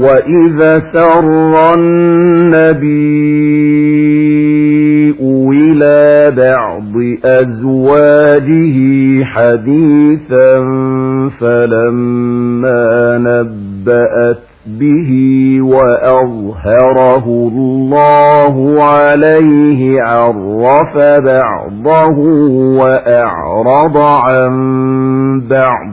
وإذا سر النبي إلى بعض أزواجه حديثا فلما نبأت به وأظهره الله عليه عرف بعضه وأعرض عن بعض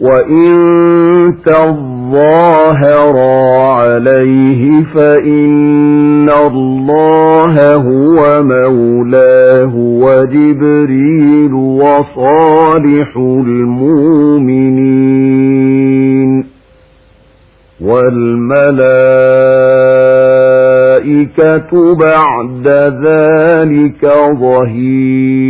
وإن تظاهرا عليه فإن الله هو مولاه وجبريل وصالح المؤمنين والملائكة بعد ذلك ظهير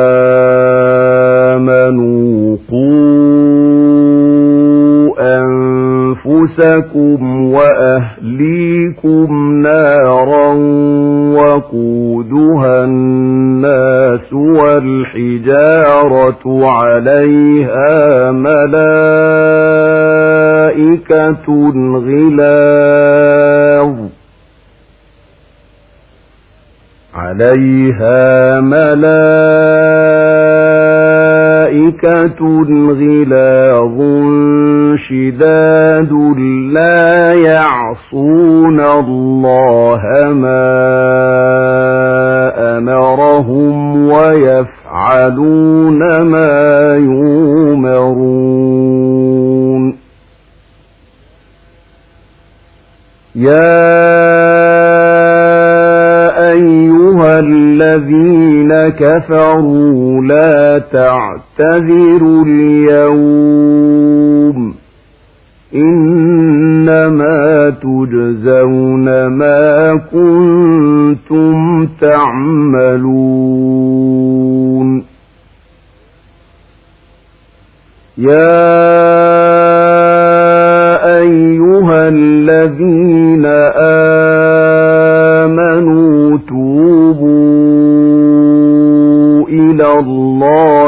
أنفسكم وأهليكم نارا وقودها الناس والحجارة عليها ملائكة غلاظ عليها ملائكة غلاظ شداد لا يعصون الله ما أمرهم ويفعلون ما يؤمرون. يا أيها الذين كفروا لا تعتذروا اليوم إنما تجزون ما كنتم تعملون يا أيها الذين آمنوا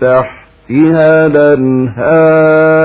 تحتها الأنهار.